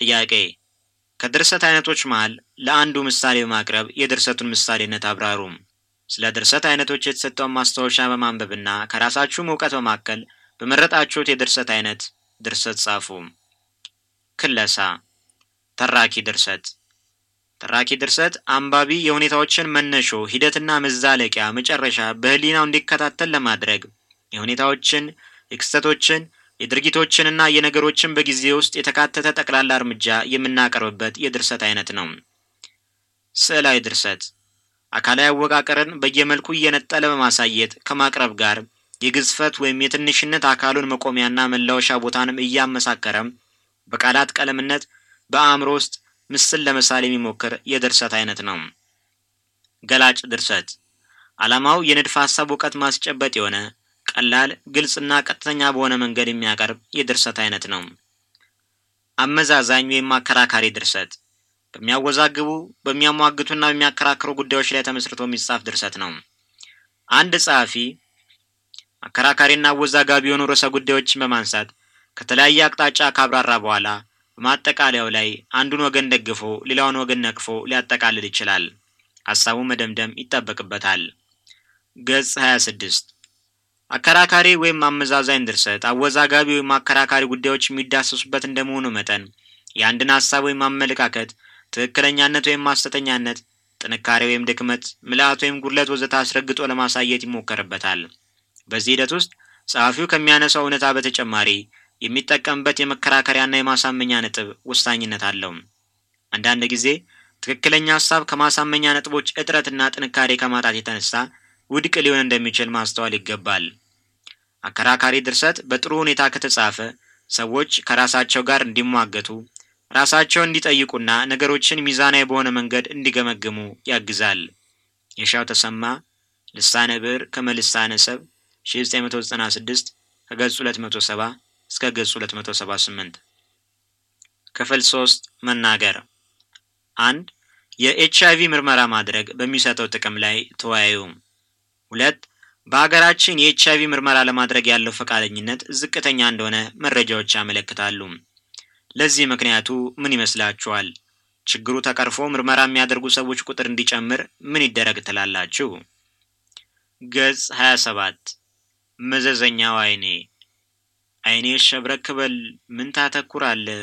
ጥያቄ ከድርሰት አይነቶች መሃል ለአንዱ ምሳሌ በማቅረብ የድርሰቱን ምሳሌነት አብራሩ። ስለ ድርሰት አይነቶች የተሰጠውን ማስታወሻ በማንበብና ከራሳችሁም እውቀት በማከል በመረጣችሁት የድርሰት አይነት ድርሰት ጻፉ። ክለሳ ተራኪ ድርሰት ተራኪ ድርሰት አንባቢ የሁኔታዎችን መነሾ ሂደትና መዛለቂያ መጨረሻ በህሊናው እንዲከታተል ለማድረግ የሁኔታዎችን፣ የክስተቶችን፣ የድርጊቶችንና የነገሮችን በጊዜ ውስጥ የተካተተ ጠቅላላ እርምጃ የምናቀርብበት የድርሰት አይነት ነው። ስዕላዊ ድርሰት አካላዊ አወቃቀርን በየመልኩ እየነጠለ በማሳየት ከማቅረብ ጋር የግዝፈት ወይም የትንሽነት አካሉን መቆሚያና መላወሻ ቦታንም እያመሳከረም በቃላት ቀለምነት በአእምሮ ውስጥ ምስል ለመሳል የሚሞክር የድርሰት አይነት ነው። ገላጭ ድርሰት ዓላማው የንድፈ ሐሳብ እውቀት ማስጨበጥ የሆነ ቀላል፣ ግልጽና ቀጥተኛ በሆነ መንገድ የሚያቀርብ የድርሰት አይነት ነው። አመዛዛኝ ወይም አከራካሪ ድርሰት በሚያወዛግቡ በሚያሟግቱና በሚያከራክሩ ጉዳዮች ላይ ተመስርቶ የሚጻፍ ድርሰት ነው። አንድ ጸሐፊ አከራካሪና አወዛጋቢ የሆኑ ርዕሰ ጉዳዮችን በማንሳት ከተለያየ አቅጣጫ ካብራራ በኋላ በማጠቃለያው ላይ አንዱን ወገን ደግፎ ሌላውን ወገን ነቅፎ ሊያጠቃልል ይችላል። ሐሳቡ መደምደም ይጠበቅበታል። ገጽ 26 አከራካሪ ወይም አመዛዛኝ ድርሰት አወዛጋቢ ወይም አከራካሪ ጉዳዮች የሚዳሰሱበት እንደመሆኑ መጠን የአንድን ሐሳብ ወይም አመለካከት ትክክለኛነት ወይም ማስተተኛነት፣ ጥንካሬ ወይም ድክመት፣ ምልአት ወይም ጉድለት ወዘተ አስረግጦ ለማሳየት ይሞከርበታል። በዚህ ሂደት ውስጥ ጸሐፊው ከሚያነሳው እውነታ በተጨማሪ የሚጠቀምበት የመከራከሪያና የማሳመኛ ነጥብ ወሳኝነት አለው። አንዳንድ ጊዜ ትክክለኛ ሐሳብ ከማሳመኛ ነጥቦች እጥረትና ጥንካሬ ከማጣት የተነሳ ውድቅ ሊሆን እንደሚችል ማስተዋል ይገባል። አከራካሪ ድርሰት በጥሩ ሁኔታ ከተጻፈ ሰዎች ከራሳቸው ጋር እንዲሟገቱ፣ ራሳቸውን እንዲጠይቁና ነገሮችን ሚዛናዊ በሆነ መንገድ እንዲገመግሙ ያግዛል። የሻው ተሰማ ልሳነ ብዕር ከመልሳነ ሰብ 1996 ከገጽ 270 እስከ ገጽ 278። ክፍል 3 መናገር አንድ የኤች አይቪ ምርመራ ማድረግ በሚሰጠው ጥቅም ላይ ተወያዩ። ሁለት በሀገራችን የኤች አይቪ ምርመራ ለማድረግ ያለው ፈቃደኝነት ዝቅተኛ እንደሆነ መረጃዎች ያመለክታሉ። ለዚህ ምክንያቱ ምን ይመስላችኋል? ችግሩ ተቀርፎ ምርመራ የሚያደርጉ ሰዎች ቁጥር እንዲጨምር ምን ይደረግ ትላላችሁ? ገጽ 27 መዘዘኛው አይኔ አይኔ ሸብረክ በል ምን ታተኩራለህ?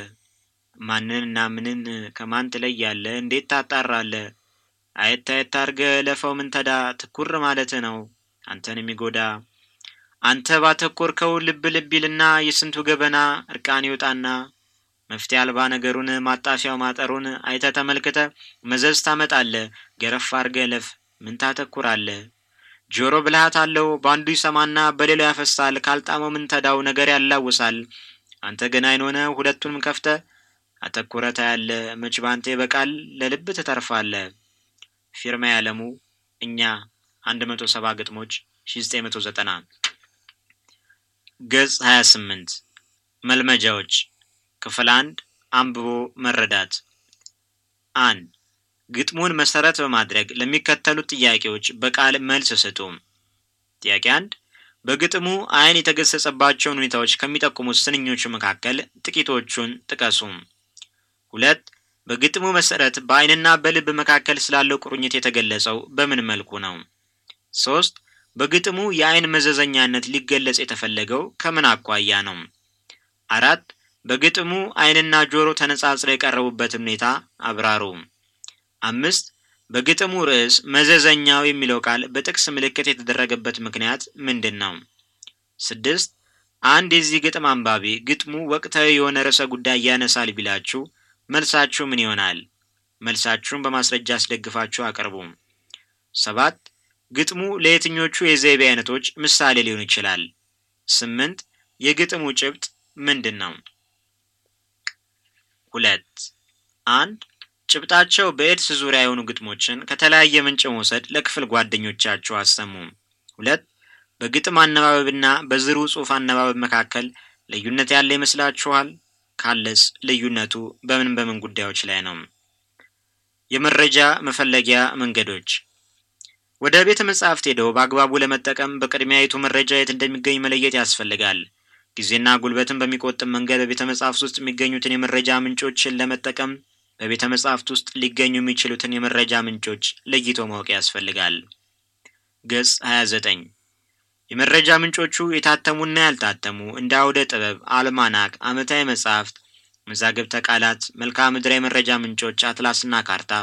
ማንንና ምንን ከማን ትለያለህ? እንዴት ታጣራለህ? አየት አየት አድርገህ ለፈው ምን ተዳ ትኩር ማለት ነው አንተን የሚጎዳ አንተ ባተኮርከው ልብ ልብ ይልና የስንቱ ገበና እርቃን ይወጣና መፍትሄ አልባ ነገሩን ማጣፊያው ማጠሩን አይተ ተመልክተ መዘዝ ታመጣለህ። ገረፍ አድርገህ ለፍ ምን ታተኩራለህ? ጆሮ ብልሃት አለው በአንዱ ይሰማና በሌላው ያፈሳል። ካልጣመው ምን ተዳው ነገር ያላውሳል። አንተ ግን አይን ሆነ ሁለቱንም ከፍተ አተኩረታ ያለ መች ባንተ ይበቃል ለልብ ትተርፋለህ። ፊርማ ያለሙ እኛ 170 ግጥሞች 1990 ገጽ 28 መልመጃዎች ክፍል አንድ አንብቦ መረዳት አንድ ግጥሙን መሰረት በማድረግ ለሚከተሉት ጥያቄዎች በቃል መልስ ስጡ። ጥያቄ አንድ በግጥሙ አይን የተገሰጸባቸውን ሁኔታዎች ከሚጠቁሙት ስንኞቹ መካከል ጥቂቶቹን ጥቀሱ። ሁለት በግጥሙ መሰረት በአይንና በልብ መካከል ስላለው ቁርኝት የተገለጸው በምን መልኩ ነው? ሶስት በግጥሙ የአይን መዘዘኛነት ሊገለጽ የተፈለገው ከምን አኳያ ነው? አራት በግጥሙ አይንና ጆሮ ተነጻጽረው የቀረቡበትን ሁኔታ አብራሩ። አምስት በግጥሙ ርዕስ መዘዘኛው የሚለው ቃል በጥቅስ ምልክት የተደረገበት ምክንያት ምንድን ነው? ስድስት አንድ የዚህ ግጥም አንባቢ ግጥሙ ወቅታዊ የሆነ ርዕሰ ጉዳይ ያነሳል ቢላችሁ መልሳችሁ ምን ይሆናል? መልሳችሁን በማስረጃ አስደግፋችሁ አቅርቡ። ሰባት ግጥሙ ለየትኞቹ የዘይቤ አይነቶች ምሳሌ ሊሆን ይችላል? ስምንት የግጥሙ ጭብጥ ምንድን ነው? ሁለት አንድ ጭብጣቸው በኤድስ ዙሪያ የሆኑ ግጥሞችን ከተለያየ ምንጭ መውሰድ ለክፍል ጓደኞቻችሁ አሰሙ። ሁለት በግጥም አነባበብና በዝሩ ጽሑፍ አነባበብ መካከል ልዩነት ያለ ይመስላችኋል? ካለስ ልዩነቱ በምን በምን ጉዳዮች ላይ ነው? የመረጃ መፈለጊያ መንገዶች ወደ ቤተ መጻሕፍት ሄደው በአግባቡ ለመጠቀም በቅድሚያ የቱ መረጃ የት እንደሚገኝ መለየት ያስፈልጋል። ጊዜና ጉልበትን በሚቆጥብ መንገድ በቤተ መጻሕፍት ውስጥ የሚገኙትን የመረጃ ምንጮችን ለመጠቀም በቤተ መጻሕፍት ውስጥ ሊገኙ የሚችሉትን የመረጃ ምንጮች ለይቶ ማወቅ ያስፈልጋል። ገጽ 29 የመረጃ ምንጮቹ የታተሙና ያልታተሙ እንደ አውደ ጥበብ፣ አልማናክ፣ ዓመታዊ መጻሕፍት፣ መዛግብተ ቃላት፣ መልክዓ ምድራዊ የመረጃ ምንጮች፣ አትላስና ካርታ፣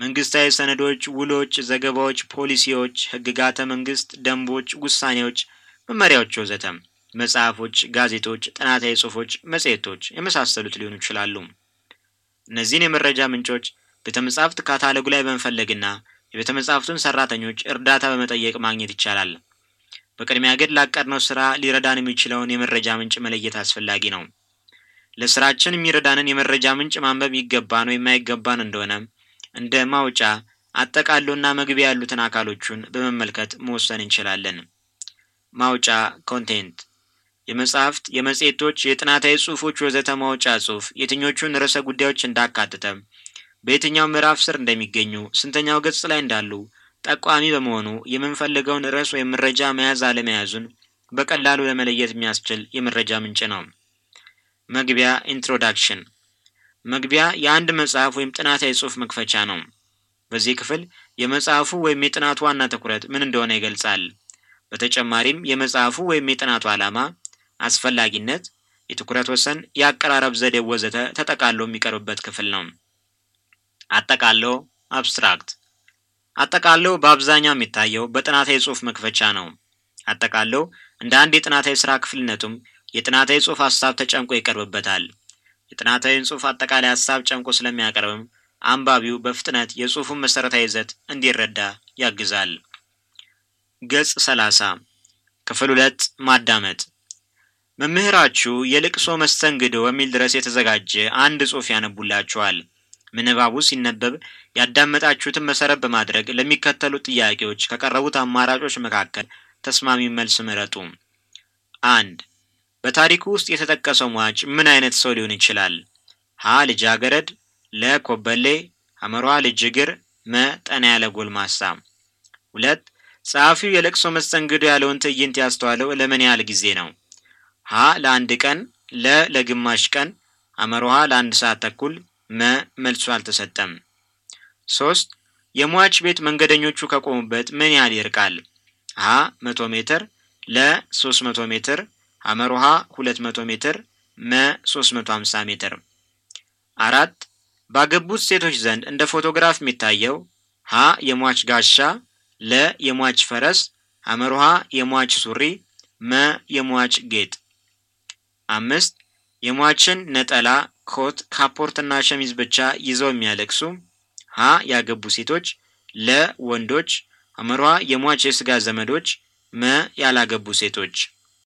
መንግስታዊ ሰነዶች፣ ውሎች፣ ዘገባዎች፣ ፖሊሲዎች፣ ህግጋተ መንግስት፣ ደንቦች፣ ውሳኔዎች፣ መመሪያዎች ወዘተ፣ መጽሐፎች፣ ጋዜጦች፣ ጥናታዊ ጽሑፎች፣ መጽሔቶች የመሳሰሉት ሊሆኑ ይችላሉ። እነዚህን የመረጃ ምንጮች ቤተ መጻሕፍት ካታሎጉ ላይ በመፈለግና የቤተ መጻሕፍቱን ሰራተኞች እርዳታ በመጠየቅ ማግኘት ይቻላል። በቅድሚያ ግን ላቀድነው ስራ ሊረዳን የሚችለውን የመረጃ ምንጭ መለየት አስፈላጊ ነው። ለስራችን የሚረዳንን የመረጃ ምንጭ ማንበብ ይገባን ወይም የማይገባን እንደሆነ እንደ ማውጫ፣ አጠቃሎና መግቢያ ያሉትን አካሎቹን በመመልከት መወሰን እንችላለን። ማውጫ content የመጽሐፍት፣ የመጽሔቶች፣ የጥናታዊ ጽሑፎች ወዘተ ማውጫ ጽሑፍ የትኞቹን ርዕሰ ጉዳዮች እንዳካተተ፣ በየትኛው ምዕራፍ ስር እንደሚገኙ፣ ስንተኛው ገጽ ላይ እንዳሉ ጠቋሚ በመሆኑ የምንፈልገውን ርዕስ ወይም መረጃ መያዝ አለመያዙን በቀላሉ ለመለየት የሚያስችል የመረጃ ምንጭ ነው። መግቢያ introduction መግቢያ የአንድ መጽሐፍ ወይም ጥናታዊ ጽሑፍ መክፈቻ ነው። በዚህ ክፍል የመጽሐፉ ወይም የጥናቱ ዋና ትኩረት ምን እንደሆነ ይገልጻል። በተጨማሪም የመጽሐፉ ወይም የጥናቱ ዓላማ፣ አስፈላጊነት፣ የትኩረት ወሰን፣ የአቀራረብ ዘዴ ወዘተ ተጠቃሎ የሚቀርብበት ክፍል ነው። አጠቃሎ abstract አጠቃሎ በአብዛኛው የሚታየው በጥናታዊ ጽሑፍ መክፈቻ ነው። አጠቃሎ እንደ አንድ የጥናታዊ ስራ ክፍልነቱም የጥናታዊ ጽሑፍ ሀሳብ ተጨንቆ ይቀርብበታል። የጥናታዊን ጽሑፍ አጠቃላይ ሀሳብ ጨንቆ ስለሚያቀርብም አንባቢው በፍጥነት የጽሑፉን መሠረታዊ ይዘት እንዲረዳ ያግዛል። ገጽ ሰላሳ ክፍል ሁለት ማዳመጥ መምህራችሁ የልቅሶ መስተንግዶ በሚል ድረስ የተዘጋጀ አንድ ጽሑፍ ያነቡላችኋል። ምንባቡ ሲነበብ ያዳመጣችሁትን መሰረት በማድረግ ለሚከተሉት ጥያቄዎች ከቀረቡት አማራጮች መካከል ተስማሚ መልስ ምረጡ። አንድ በታሪኩ ውስጥ የተጠቀሰው ሟች ምን አይነት ሰው ሊሆን ይችላል? ሀ ልጃገረድ፣ ለ ኮበሌ፣ ሐመሯ ልጅ እግር፣ መ ጠና ያለ ጎልማሳ። ሁለት ጸሐፊው የለቅሶ መስተንግዶ ያለውን ትዕይንት ያስተዋለው ለምን ያህል ጊዜ ነው? ሀ ለአንድ ቀን፣ ለ ለግማሽ ቀን፣ ሐመሯ ለአንድ ሰዓት ተኩል፣ መ መልሱ አልተሰጠም። ሶስት የሟች ቤት መንገደኞቹ ከቆሙበት ምን ያህል ይርቃል? ሀ መቶ ሜትር፣ ለ ሶስት መቶ ሜትር፣ ሁለት መቶ ሜትር፣ መ ሶስት መቶ ሀምሳ ሜትር። አራት ባገቡት ሴቶች ዘንድ እንደ ፎቶግራፍ የሚታየው ሀ የሟች ጋሻ፣ ለ የሟች ፈረስ፣ ውሃ የሟች ሱሪ፣ መ የሟች ጌጥ። አምስት የሟችን ነጠላ ኮት፣ ካፖርትና ሸሚዝ ብቻ ይዘው የሚያለቅሱ ሀ ያገቡ ሴቶች፣ ለ ወንዶች፣ ሐመሯ የሟች የስጋ ዘመዶች፣ መ ያላገቡ ሴቶች